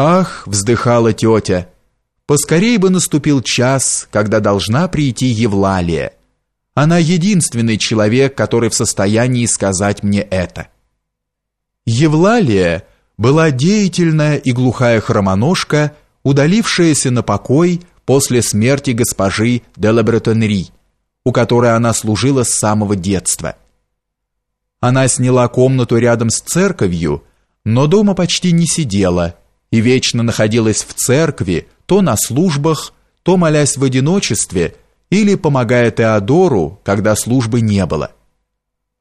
«Ах!» — вздыхала тетя. «Поскорей бы наступил час, когда должна прийти Евлалия. Она единственный человек, который в состоянии сказать мне это». Евлалия была деятельная и глухая хромоножка, удалившаяся на покой после смерти госпожи де Лабретонери, у которой она служила с самого детства. Она сняла комнату рядом с церковью, но дома почти не сидела – и вечно находилась в церкви, то на службах, то молясь в одиночестве или помогая Теодору, когда службы не было.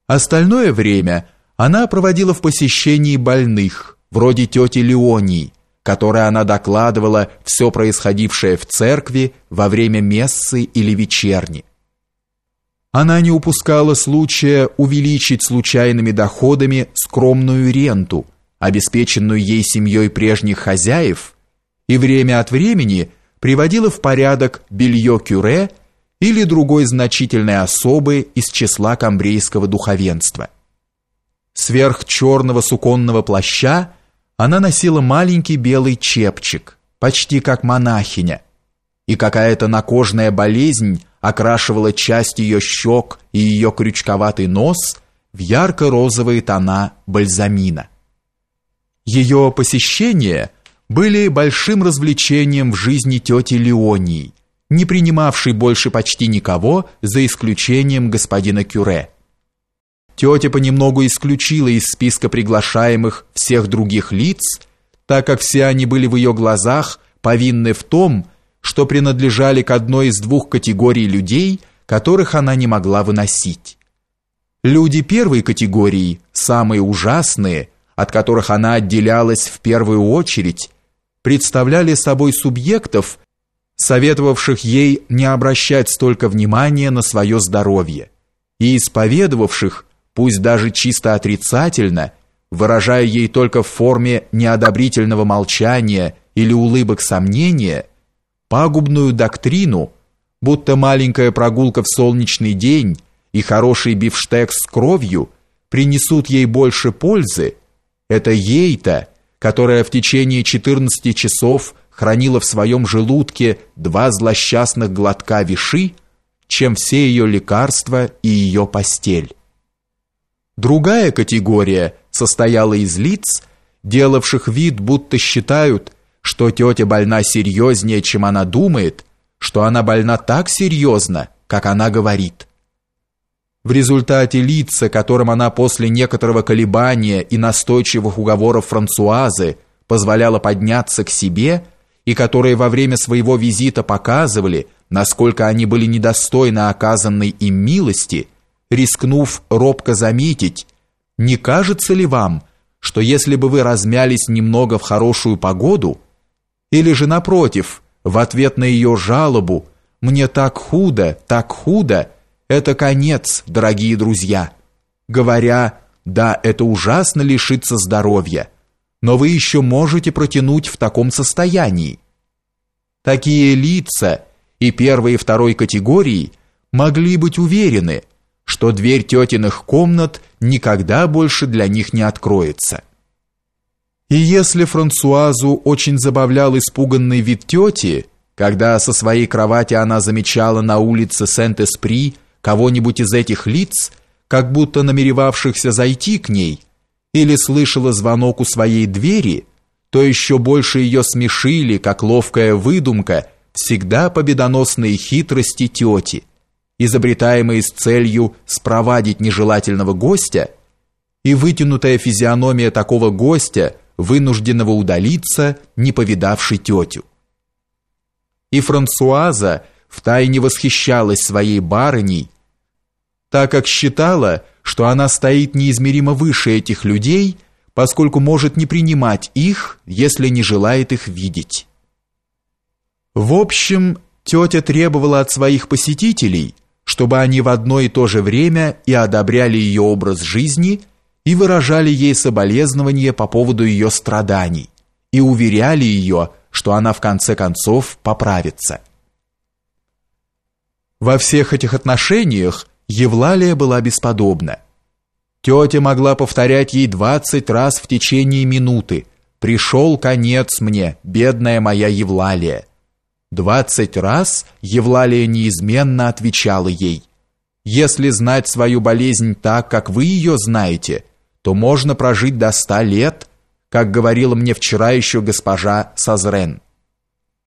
Остальное время она проводила в посещении больных, вроде тети Леонии, которой она докладывала все происходившее в церкви во время мессы или вечерни. Она не упускала случая увеличить случайными доходами скромную ренту – обеспеченную ей семьей прежних хозяев, и время от времени приводила в порядок белье кюре или другой значительной особы из числа камбрейского духовенства. Сверх черного суконного плаща она носила маленький белый чепчик, почти как монахиня, и какая-то накожная болезнь окрашивала часть ее щек и ее крючковатый нос в ярко-розовые тона бальзамина. Ее посещения были большим развлечением в жизни тети Леонии, не принимавшей больше почти никого, за исключением господина Кюре. Тетя понемногу исключила из списка приглашаемых всех других лиц, так как все они были в ее глазах повинны в том, что принадлежали к одной из двух категорий людей, которых она не могла выносить. Люди первой категории, самые ужасные – от которых она отделялась в первую очередь, представляли собой субъектов, советовавших ей не обращать столько внимания на свое здоровье и исповедовавших, пусть даже чисто отрицательно, выражая ей только в форме неодобрительного молчания или улыбок сомнения, пагубную доктрину, будто маленькая прогулка в солнечный день и хороший бифштекс с кровью принесут ей больше пользы, это ей-то, которая в течение 14 часов хранила в своем желудке два злосчастных глотка виши, чем все ее лекарства и ее постель. Другая категория состояла из лиц, делавших вид, будто считают, что тетя больна серьезнее, чем она думает, что она больна так серьезно, как она говорит. В результате лица, которым она после некоторого колебания и настойчивых уговоров Франсуазы позволяла подняться к себе, и которые во время своего визита показывали, насколько они были недостойны оказанной им милости, рискнув робко заметить, не кажется ли вам, что если бы вы размялись немного в хорошую погоду, или же напротив, в ответ на ее жалобу «мне так худо, так худо», это конец, дорогие друзья. Говоря, да, это ужасно лишиться здоровья, но вы еще можете протянуть в таком состоянии. Такие лица и первой и второй категории могли быть уверены, что дверь тетиных комнат никогда больше для них не откроется. И если Франсуазу очень забавлял испуганный вид тети, когда со своей кровати она замечала на улице Сент-Эспри кого-нибудь из этих лиц, как будто намеревавшихся зайти к ней, или слышала звонок у своей двери, то еще больше ее смешили, как ловкая выдумка, всегда победоносные хитрости тети, изобретаемые с целью спровадить нежелательного гостя, и вытянутая физиономия такого гостя, вынужденного удалиться, не повидавший тетю. И Франсуаза втайне восхищалась своей барыней, так как считала, что она стоит неизмеримо выше этих людей, поскольку может не принимать их, если не желает их видеть. В общем, тетя требовала от своих посетителей, чтобы они в одно и то же время и одобряли ее образ жизни и выражали ей соболезнования по поводу ее страданий и уверяли ее, что она в конце концов поправится. Во всех этих отношениях Евлалия была бесподобна. Тетя могла повторять ей двадцать раз в течение минуты пришел конец мне, бедная моя Евлалия. Двадцать раз Евлалия неизменно отвечала ей, «Если знать свою болезнь так, как вы ее знаете, то можно прожить до ста лет, как говорила мне вчера еще госпожа Сазрен».